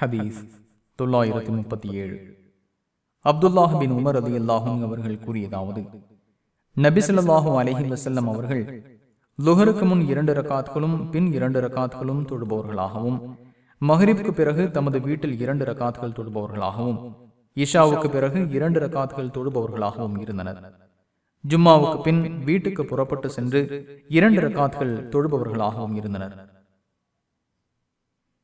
ஹதீஸ் தொள்ளாயிரத்தி முப்பத்தி ஏழு. அப்துல்லாஹ் பின் உமர் அலி அல்லாஹும் அவர்கள் கூறியதாவது நபிசல்லாஹூ அலஹி வசல்லம் அவர்கள் லுஹருக்கு முன் இரண்டு ரக்காத்களும் பின் இரண்டு ரக்காத்களும் தொடுபவர்களாகவும் மஹரிப்க்கு பிறகு தமது வீட்டில் இரண்டு ரக்காத்கள் தொடுபவர்களாகவும் இஷாவுக்கு பிறகு இரண்டு ரக்காத்கள் தொடுபவர்களாகவும் இருந்தனர். ஜும்மாவுக்கு பின் வீட்டுக்கு புறப்பட்டு சென்று இரண்டு ரக்காத்கள் தொழுபவர்களாகவும் இருந்தனர்.